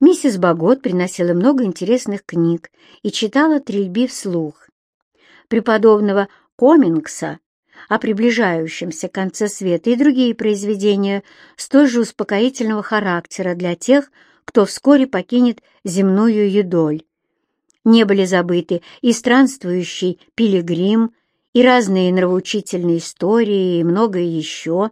Миссис Багот приносила много интересных книг и читала трельби вслух. Преподобного Комингса о приближающемся конце света и другие произведения столь же успокоительного характера для тех, кто вскоре покинет земную юдоль. Не были забыты и странствующий пилигрим, и разные нравоучительные истории, и многое еще.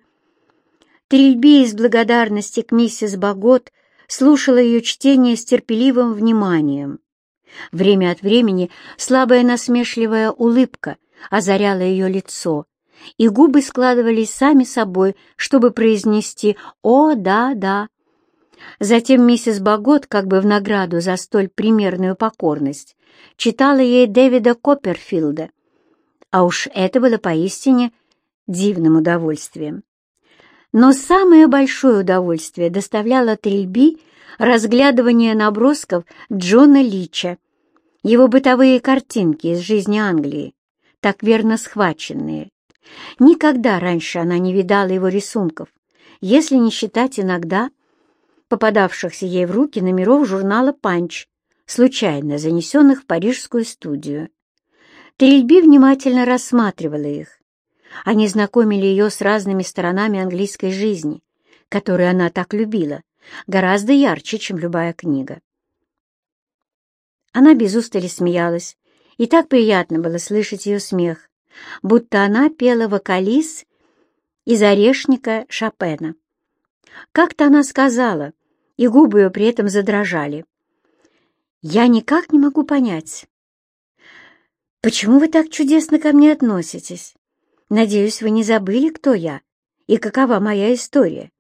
Трильби из благодарности к миссис Багот слушала ее чтение с терпеливым вниманием. Время от времени слабая насмешливая улыбка озаряла ее лицо, и губы складывались сами собой, чтобы произнести «О, да, да». Затем миссис Багот, как бы в награду за столь примерную покорность, читала ей Дэвида Копперфилда — а уж это было поистине дивным удовольствием. Но самое большое удовольствие доставляло Трильби разглядывание набросков Джона Лича, его бытовые картинки из жизни Англии, так верно схваченные. Никогда раньше она не видала его рисунков, если не считать иногда попадавшихся ей в руки номеров журнала «Панч», случайно занесенных в парижскую студию. Трильби внимательно рассматривала их. Они знакомили ее с разными сторонами английской жизни, которую она так любила, гораздо ярче, чем любая книга. Она без устали смеялась, и так приятно было слышать ее смех, будто она пела вокализ из «Орешника» Шопена. Как-то она сказала, и губы ее при этом задрожали. «Я никак не могу понять, «Почему вы так чудесно ко мне относитесь? Надеюсь, вы не забыли, кто я и какова моя история.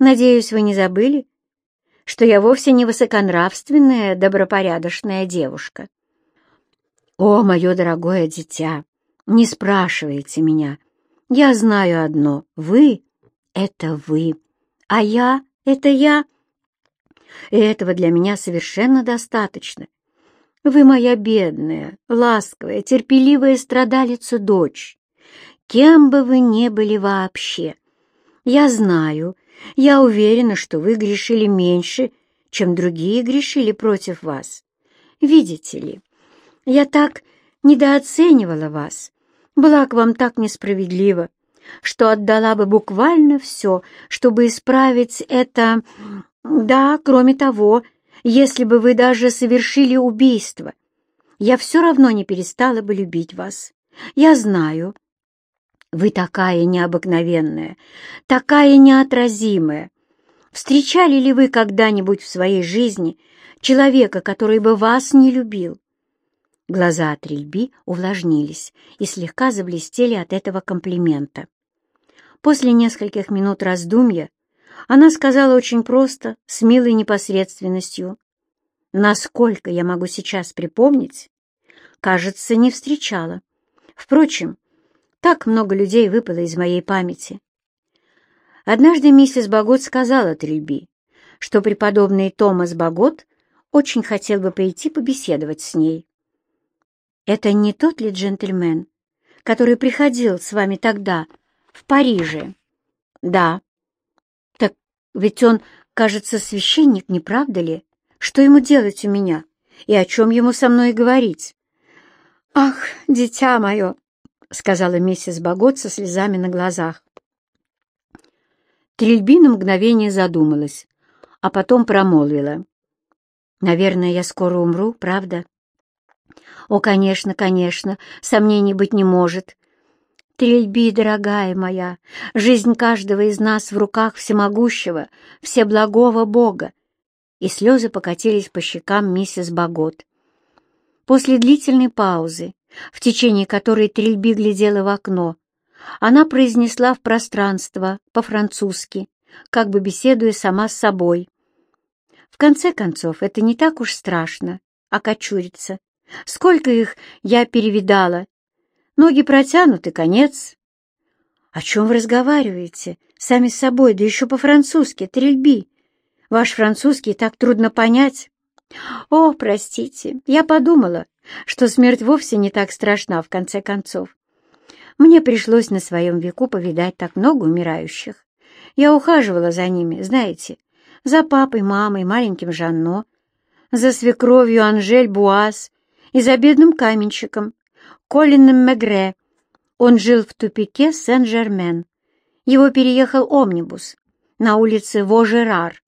Надеюсь, вы не забыли, что я вовсе не высоконравственная, добропорядочная девушка. О, мое дорогое дитя, не спрашивайте меня. Я знаю одно — вы — это вы, а я — это я. И этого для меня совершенно достаточно. Вы моя бедная, ласковая, терпеливая страдалица дочь. Кем бы вы ни были вообще, я знаю, я уверена, что вы грешили меньше, чем другие грешили против вас. Видите ли, я так недооценивала вас, была к вам так несправедлива, что отдала бы буквально все, чтобы исправить это... Да, кроме того, если бы вы даже совершили убийство, я все равно не перестала бы любить вас. Я знаю, вы такая необыкновенная, такая неотразимая. Встречали ли вы когда-нибудь в своей жизни человека, который бы вас не любил? Глаза Трильби увлажнились и слегка заблестели от этого комплимента. После нескольких минут раздумья она сказала очень просто, с милой непосредственностью. Насколько я могу сейчас припомнить, кажется, не встречала. Впрочем, так много людей выпало из моей памяти. Однажды миссис Багот сказала Трильби, что преподобный Томас Багот очень хотел бы пойти побеседовать с ней. «Это не тот ли джентльмен, который приходил с вами тогда, в Париже?» «Да», ведь он, кажется, священник, не правда ли? Что ему делать у меня? И о чем ему со мной говорить? «Ах, дитя мое!» — сказала миссис Богот со слезами на глазах. Трильби на мгновение задумалась, а потом промолвила. «Наверное, я скоро умру, правда?» «О, конечно, конечно, сомнений быть не может. Трельби, дорогая моя, жизнь каждого из нас в руках всемогущего, всеблагого Бога. И слезы покатились по щекам миссис Багот. После длительной паузы, в течение которой Трельби глядела в окно, она произнесла в пространство по-французски, как бы беседуя сама с собой. В конце концов, это не так уж страшно, окочуриться. Сколько их я перевидала Ноги протянуты, конец. О чем вы разговариваете? Сами с собой, да еще по-французски, трельби. Ваш французский так трудно понять. О, простите, я подумала, что смерть вовсе не так страшна в конце концов. Мне пришлось на своем веку повидать так много умирающих. Я ухаживала за ними, знаете, За папой, мамой, маленьким Жанно, за свекровью Анжель Буаз и за бедным каменщиком, Колином Мегре. Он жил в тупике Сен-Жермен. Его переехал омнибус на улице Вожерар.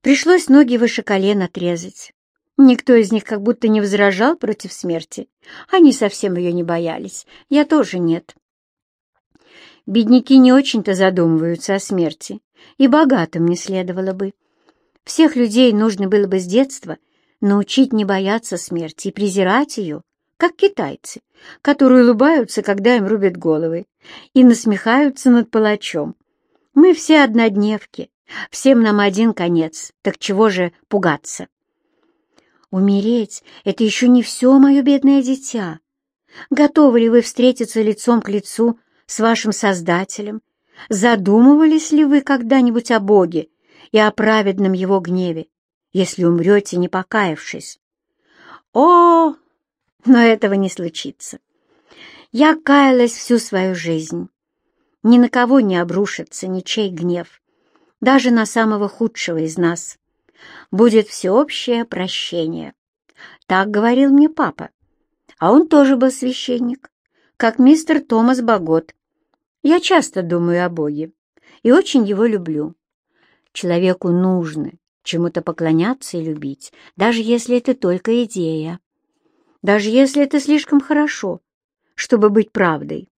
Пришлось ноги выше колен отрезать. Никто из них как будто не возражал против смерти. Они совсем ее не боялись. Я тоже нет. Бедняки не очень-то задумываются о смерти, и богатым не следовало бы. Всех людей нужно было бы с детства научить не бояться смерти и презирать ее, как китайцы, которые улыбаются, когда им рубят головы, и насмехаются над палачом. Мы все однодневки, всем нам один конец, так чего же пугаться? Умереть — это еще не все, мое бедное дитя. Готовы ли вы встретиться лицом к лицу с вашим Создателем? Задумывались ли вы когда-нибудь о Боге и о праведном Его гневе, если умрете, не покаявшись? О, но этого не случится. Я каялась всю свою жизнь. Ни на кого не обрушится ничей гнев, даже на самого худшего из нас. Будет всеобщее прощение. Так говорил мне папа. А он тоже был священник, как мистер Томас Багот. Я часто думаю о Боге и очень его люблю. Человеку нужно чему-то поклоняться и любить, даже если это только идея, даже если это слишком хорошо, чтобы быть правдой.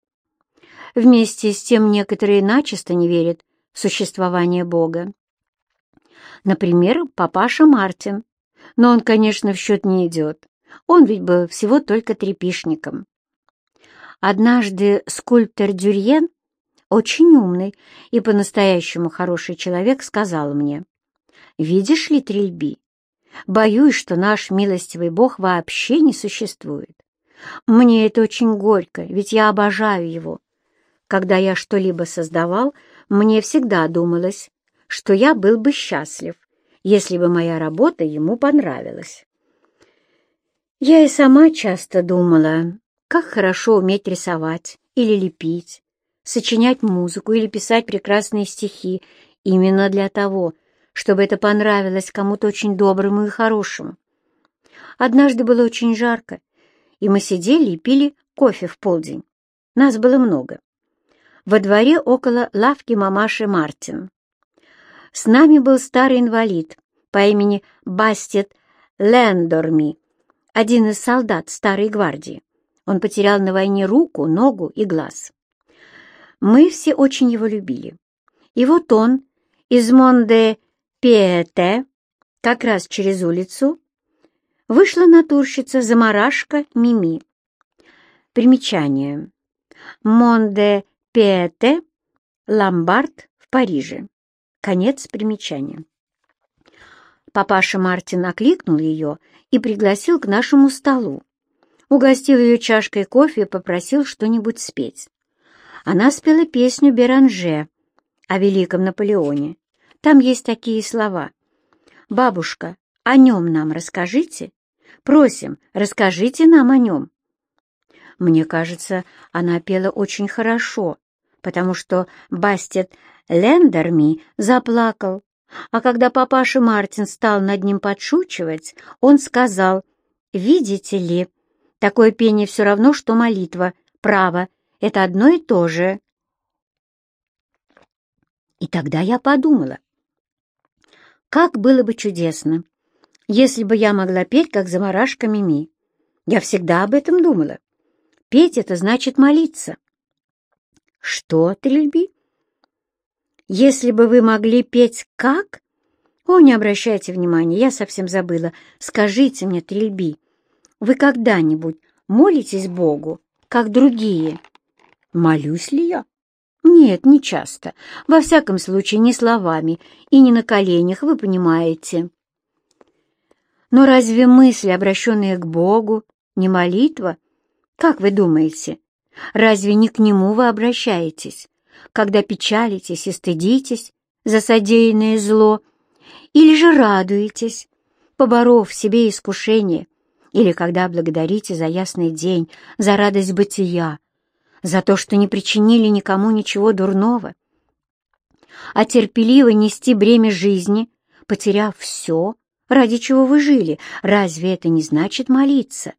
Вместе с тем некоторые начисто не верят в существование Бога. Например, папаша Мартин. Но он, конечно, в счет не идет. Он ведь был всего только трепишником. Однажды скульптор Дюрьен, очень умный и по-настоящему хороший человек, сказал мне, «Видишь ли, Трильби, боюсь, что наш милостивый Бог вообще не существует. Мне это очень горько, ведь я обожаю его. Когда я что-либо создавал, мне всегда думалось, что я был бы счастлив, если бы моя работа ему понравилась. Я и сама часто думала, как хорошо уметь рисовать или лепить, сочинять музыку или писать прекрасные стихи именно для того, чтобы это понравилось кому-то очень доброму и хорошему. Однажды было очень жарко, и мы сидели и пили кофе в полдень. Нас было много. Во дворе около лавки мамаши Мартин. С нами был старый инвалид по имени Бастет Лендорми, один из солдат старой гвардии. Он потерял на войне руку, ногу и глаз. Мы все очень его любили. И вот он из Mont-de-Piété, как раз через улицу, вышла натурщица Замарашка Мими. Примечание. Mont-de-Piété, ломбард в Париже. Конец примечания. Папаша Мартин окликнул ее и пригласил к нашему столу. Угостил ее чашкой кофе и попросил что-нибудь спеть. Она спела песню Беранже о великом Наполеоне. Там есть такие слова. «Бабушка, о нем нам расскажите? Просим, расскажите нам о нем». Мне кажется, она пела очень хорошо, потому что Бастет Лендерми заплакал, а когда папаша Мартин стал над ним подшучивать, он сказал, «Видите ли, такое пение все равно, что молитва, право, это одно и то же». И тогда я подумала, как было бы чудесно, если бы я могла петь, как заморашка Мими. Я всегда об этом думала. Петь — это значит молиться. Что, Трильби? Если бы вы могли петь как? О, не обращайте внимания, я совсем забыла. Скажите мне, Трильби, вы когда-нибудь молитесь Богу, как другие? Молюсь ли я? Нет, не часто. Во всяком случае, не словами и не на коленях, вы понимаете. Но разве мысли, обращенные к Богу, не молитва? Как вы думаете, разве не к Нему вы обращаетесь, когда печалитесь и стыдитесь за содеянное зло, или же радуетесь, поборов себе искушение, или когда благодарите за ясный день, за радость бытия, за то, что не причинили никому ничего дурного, а терпеливо нести бремя жизни, потеряв все, ради чего вы жили, разве это не значит молиться?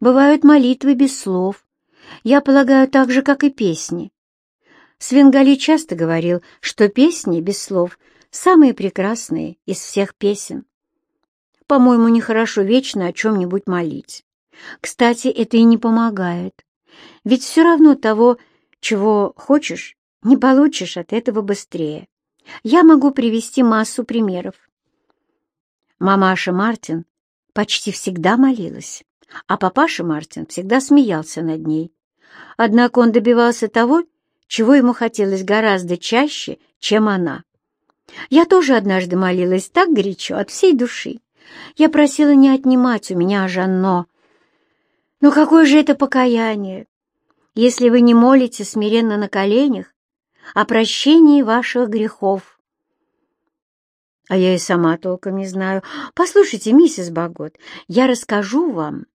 Бывают молитвы без слов. Я полагаю, так же, как и песни. Свенгали часто говорил, что песни без слов самые прекрасные из всех песен. По-моему, нехорошо вечно о чем-нибудь молить. Кстати, это и не помогает. Ведь все равно того, чего хочешь, не получишь от этого быстрее. Я могу привести массу примеров. Мамаша Мартин почти всегда молилась, а папаша Мартин всегда смеялся над ней. Однако он добивался того, чего ему хотелось гораздо чаще, чем она. Я тоже однажды молилась так горячо, от всей души. Я просила не отнимать у меня Жанно. Но какое же это покаяние, если вы не молите смиренно на коленях о прощении ваших грехов? А я и сама толком не знаю. Послушайте, миссис Багот, я расскажу вам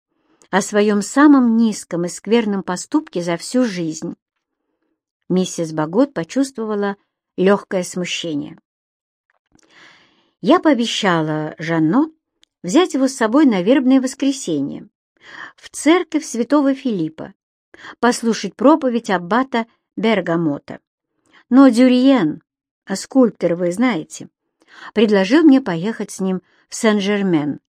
о своем самом низком и скверном поступке за всю жизнь. Миссис Багот почувствовала легкое смущение. Я пообещала Жанно взять его с собой на вербное воскресенье в церковь святого Филиппа, послушать проповедь аббата Бергамота. Но Дюриен, а скульптор вы знаете, предложил мне поехать с ним в Сен-Жермен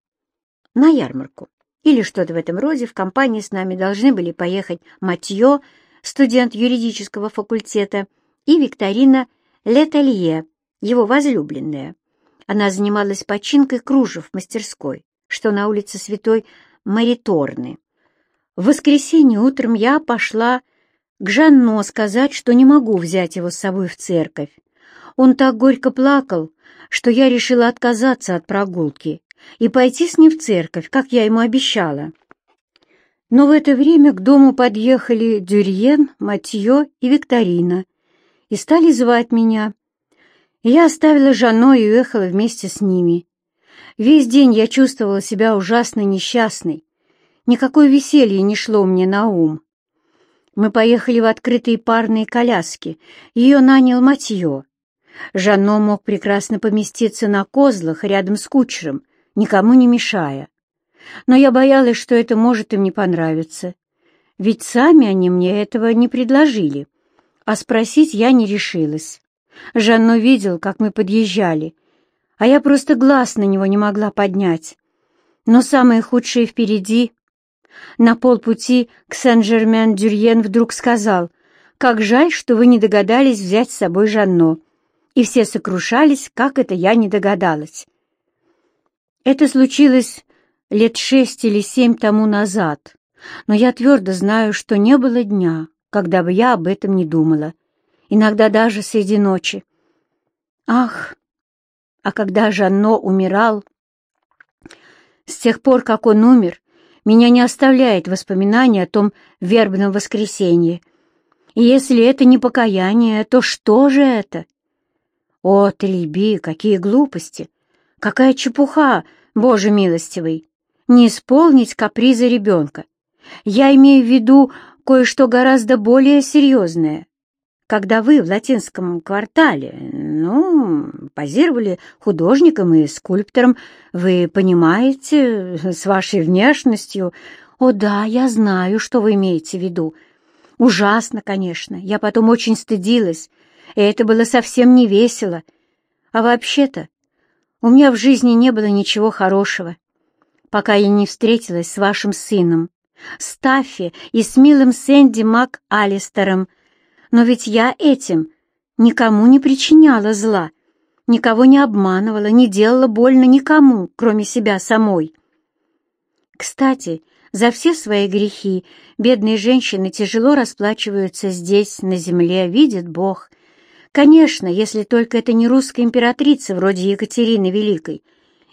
на ярмарку или что-то в этом роде. В компании с нами должны были поехать Матье, студент юридического факультета, и Викторина Леталье, его возлюбленная. Она занималась починкой кружев в мастерской, что на улице Святой Мариторны. В воскресенье утром я пошла к Жанно сказать, что не могу взять его с собой в церковь. Он так горько плакал, что я решила отказаться от прогулки и пойти с ним в церковь, как я ему обещала. Но в это время к дому подъехали Дюрьен, Матье и Викторина и стали звать меня. Я оставила Жанно и уехала вместе с ними. Весь день я чувствовала себя ужасно несчастной. Никакое веселье не шло мне на ум. Мы поехали в открытые парные коляски. Ее нанял Матье. Жанно мог прекрасно поместиться на козлах рядом с кучером, никому не мешая. Но я боялась, что это может им не понравиться. Ведь сами они мне этого не предложили. А спросить я не решилась. Жанно видел, как мы подъезжали, а я просто глаз на него не могла поднять. Но самое худшее впереди. На полпути к Сен-Жермен-Дюрьен вдруг сказал, «Как жаль, что вы не догадались взять с собой Жанно». И все сокрушались, как это я не догадалась. Это случилось лет шесть или семь тому назад, но я твердо знаю, что не было дня, когда бы я об этом не думала иногда даже среди ночи. Ах, а когда Жанно умирал, с тех пор, как он умер, меня не оставляет воспоминания о том вербном воскресенье. И если это не покаяние, то что же это? О, Талиби, какие глупости! Какая чепуха, Боже милостивый! Не исполнить капризы ребенка. Я имею в виду кое-что гораздо более серьезное когда вы в латинском квартале, ну, позировали художником и скульптором, вы понимаете, с вашей внешностью... О да, я знаю, что вы имеете в виду. Ужасно, конечно, я потом очень стыдилась, и это было совсем не весело. А вообще-то у меня в жизни не было ничего хорошего, пока я не встретилась с вашим сыном, Стаффи и с милым Сэнди Мак Алистером, но ведь я этим никому не причиняла зла, никого не обманывала, не делала больно никому, кроме себя самой. Кстати, за все свои грехи бедные женщины тяжело расплачиваются здесь, на земле, видит Бог. Конечно, если только это не русская императрица вроде Екатерины Великой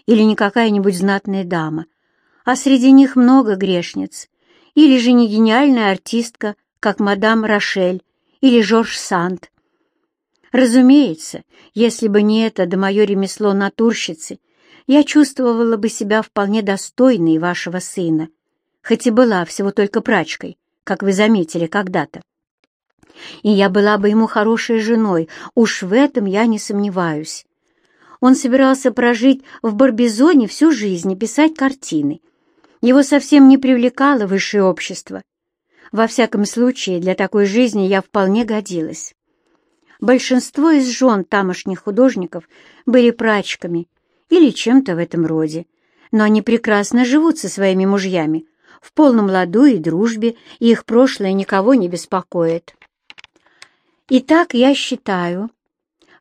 или не какая-нибудь знатная дама, а среди них много грешниц, или же не гениальная артистка, как мадам Рошель, или Жорж Санд. Разумеется, если бы не это да мое ремесло натурщицы, я чувствовала бы себя вполне достойной вашего сына, хоть и была всего только прачкой, как вы заметили когда-то. И я была бы ему хорошей женой, уж в этом я не сомневаюсь. Он собирался прожить в Барбизоне всю жизнь и писать картины. Его совсем не привлекало высшее общество. Во всяком случае, для такой жизни я вполне годилась. Большинство из жен тамошних художников были прачками или чем-то в этом роде, но они прекрасно живут со своими мужьями, в полном ладу и дружбе, и их прошлое никого не беспокоит. Итак, я считаю,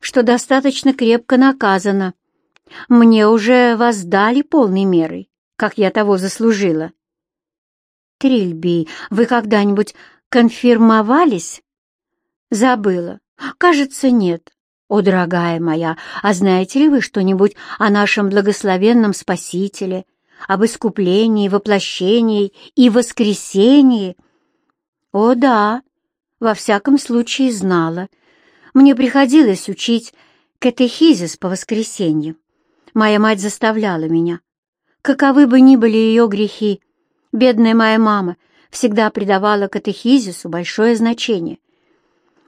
что достаточно крепко наказано. Мне уже воздали полной мерой, как я того заслужила. Трильби, вы когда-нибудь конфирмовались? Забыла. Кажется, нет. О, дорогая моя, а знаете ли вы что-нибудь о нашем благословенном Спасителе, об искуплении, воплощении и воскресении? О, да, во всяком случае знала. Мне приходилось учить катехизис по воскресенью. Моя мать заставляла меня. Каковы бы ни были ее грехи, бедная моя мама всегда придавала катехизису большое значение.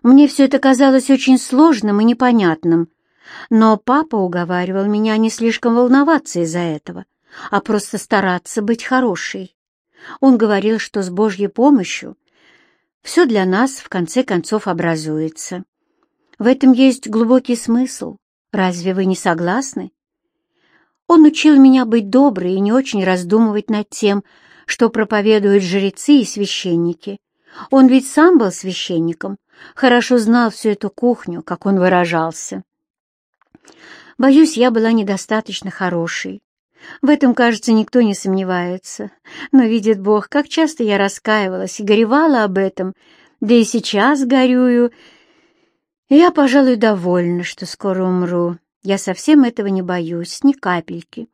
Мне все это казалось очень сложным и непонятным, но папа уговаривал меня не слишком волноваться из-за этого, а просто стараться быть хорошей. Он говорил, что с Божьей помощью все для нас в конце концов образуется. В этом есть глубокий смысл. Разве вы не согласны? Он учил меня быть доброй и не очень раздумывать над тем, что проповедуют жрецы и священники. Он ведь сам был священником, хорошо знал всю эту кухню, как он выражался. Боюсь, я была недостаточно хорошей. В этом, кажется, никто не сомневается. Но, видит Бог, как часто я раскаивалась и горевала об этом, да и сейчас горюю. Я, пожалуй, довольна, что скоро умру. Я совсем этого не боюсь, ни капельки.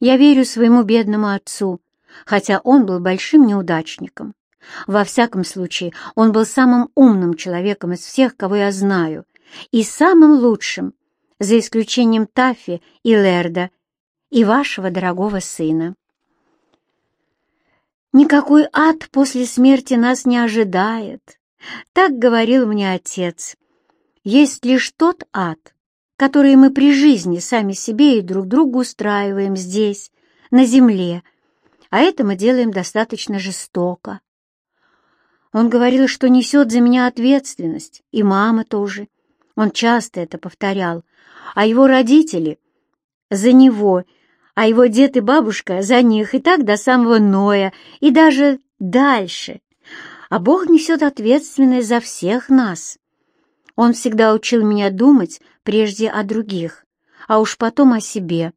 Я верю своему бедному отцу, хотя он был большим неудачником. Во всяком случае, он был самым умным человеком из всех, кого я знаю, и самым лучшим, за исключением Таффи и Лерда, и вашего дорогого сына. Никакой ад после смерти нас не ожидает, так говорил мне отец. Есть лишь тот ад, который мы при жизни сами себе и друг другу устраиваем здесь, на земле, а это мы делаем достаточно жестоко. Он говорил, что несет за меня ответственность, и мама тоже. Он часто это повторял, а его родители за него, а его дед и бабушка за них и так до самого Ноя, и даже дальше. А Бог несет ответственность за всех нас. Он всегда учил меня думать прежде о других, а уж потом о себе,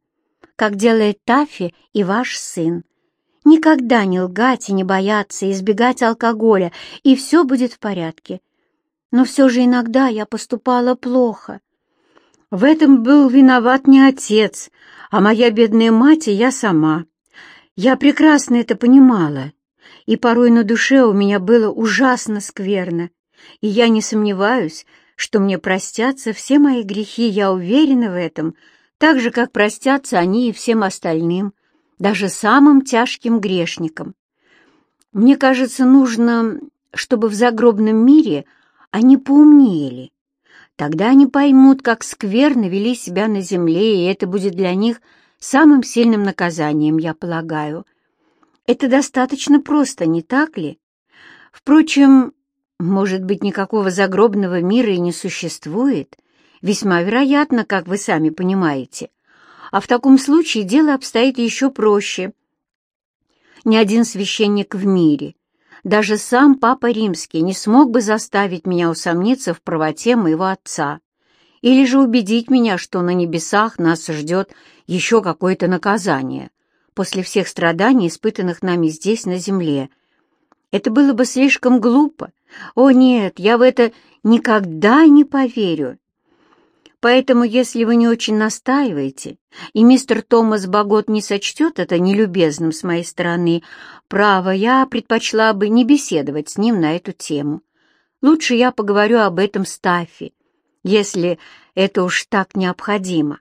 как делает Тафи и ваш сын. Никогда не лгать и не бояться, избегать алкоголя, и все будет в порядке. Но все же иногда я поступала плохо. В этом был виноват не отец, а моя бедная мать и я сама. Я прекрасно это понимала, и порой на душе у меня было ужасно скверно, и я не сомневаюсь, что мне простятся все мои грехи, я уверена в этом, так же, как простятся они и всем остальным даже самым тяжким грешникам. Мне кажется, нужно, чтобы в загробном мире они поумнели. Тогда они поймут, как скверно вели себя на земле, и это будет для них самым сильным наказанием, я полагаю. Это достаточно просто, не так ли? Впрочем, может быть, никакого загробного мира и не существует? Весьма вероятно, как вы сами понимаете а в таком случае дело обстоит еще проще. Ни один священник в мире, даже сам Папа Римский, не смог бы заставить меня усомниться в правоте моего отца или же убедить меня, что на небесах нас ждет еще какое-то наказание после всех страданий, испытанных нами здесь, на земле. Это было бы слишком глупо. О нет, я в это никогда не поверю. Поэтому, если вы не очень настаиваете, и мистер Томас Багот не сочтет это нелюбезным с моей стороны, право, я предпочла бы не беседовать с ним на эту тему. Лучше я поговорю об этом с Таффи, если это уж так необходимо.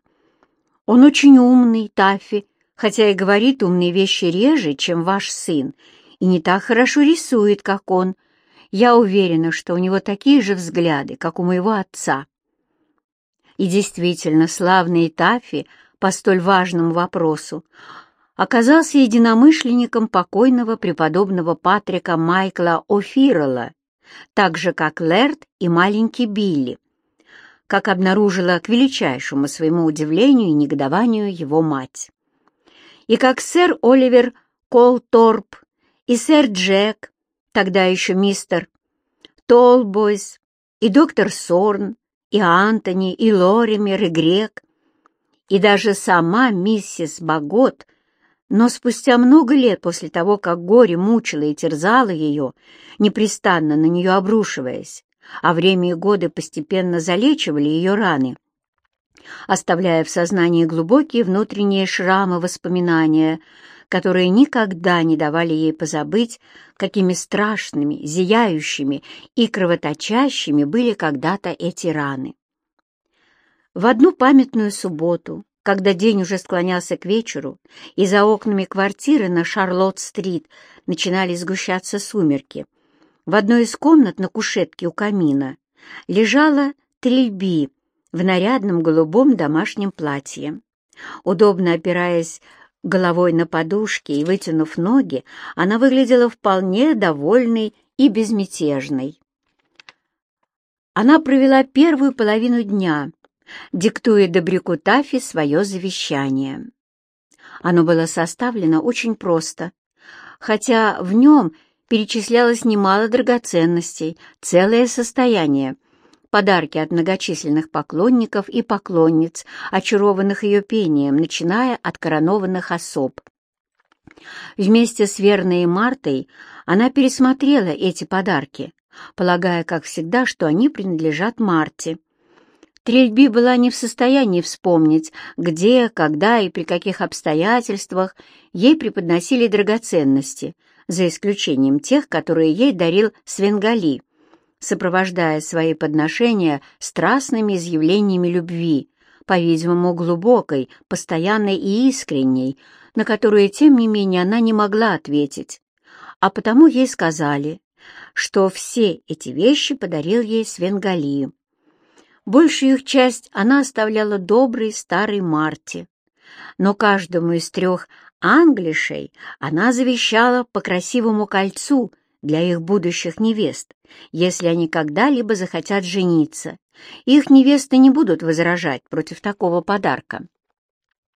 Он очень умный, Таффи, хотя и говорит умные вещи реже, чем ваш сын, и не так хорошо рисует, как он. Я уверена, что у него такие же взгляды, как у моего отца. И действительно, славный Таффи по столь важному вопросу оказался единомышленником покойного преподобного Патрика Майкла О'Фиррелла, так же, как Лэрд и маленький Билли, как обнаружила к величайшему своему удивлению и негодованию его мать. И как сэр Оливер Колторп и сэр Джек, тогда еще мистер Толбойс, и доктор Сорн, и Антони, и Лоример, и Грек, и даже сама миссис Багот, но спустя много лет после того, как горе мучило и терзало ее, непрестанно на нее обрушиваясь, а время и годы постепенно залечивали ее раны, оставляя в сознании глубокие внутренние шрамы воспоминания, которые никогда не давали ей позабыть, какими страшными, зияющими и кровоточащими были когда-то эти раны. В одну памятную субботу, когда день уже склонялся к вечеру, и за окнами квартиры на Шарлотт-стрит начинали сгущаться сумерки, в одной из комнат на кушетке у камина лежала Трильби в нарядном голубом домашнем платье. Удобно опираясь головой на подушке и вытянув ноги, она выглядела вполне довольной и безмятежной. Она провела первую половину дня, диктуя Добряку Тафи свое завещание. Оно было составлено очень просто, хотя в нем перечислялось немало драгоценностей, целое состояние, подарки от многочисленных поклонников и поклонниц, очарованных ее пением, начиная от коронованных особ. Вместе с Верной и Мартой она пересмотрела эти подарки, полагая, как всегда, что они принадлежат Марте. Трельби была не в состоянии вспомнить, где, когда и при каких обстоятельствах ей преподносили драгоценности, за исключением тех, которые ей дарил Свенгали, сопровождая свои подношения страстными изъявлениями любви, по-видимому, глубокой, постоянной и искренней, на которые, тем не менее, она не могла ответить. А потому ей сказали, что все эти вещи подарил ей Свенгали. Большую их часть она оставляла доброй старой Марте, но каждому из трех англишей она завещала по красивому кольцу для их будущих невест, если они когда-либо захотят жениться. Их невесты не будут возражать против такого подарка.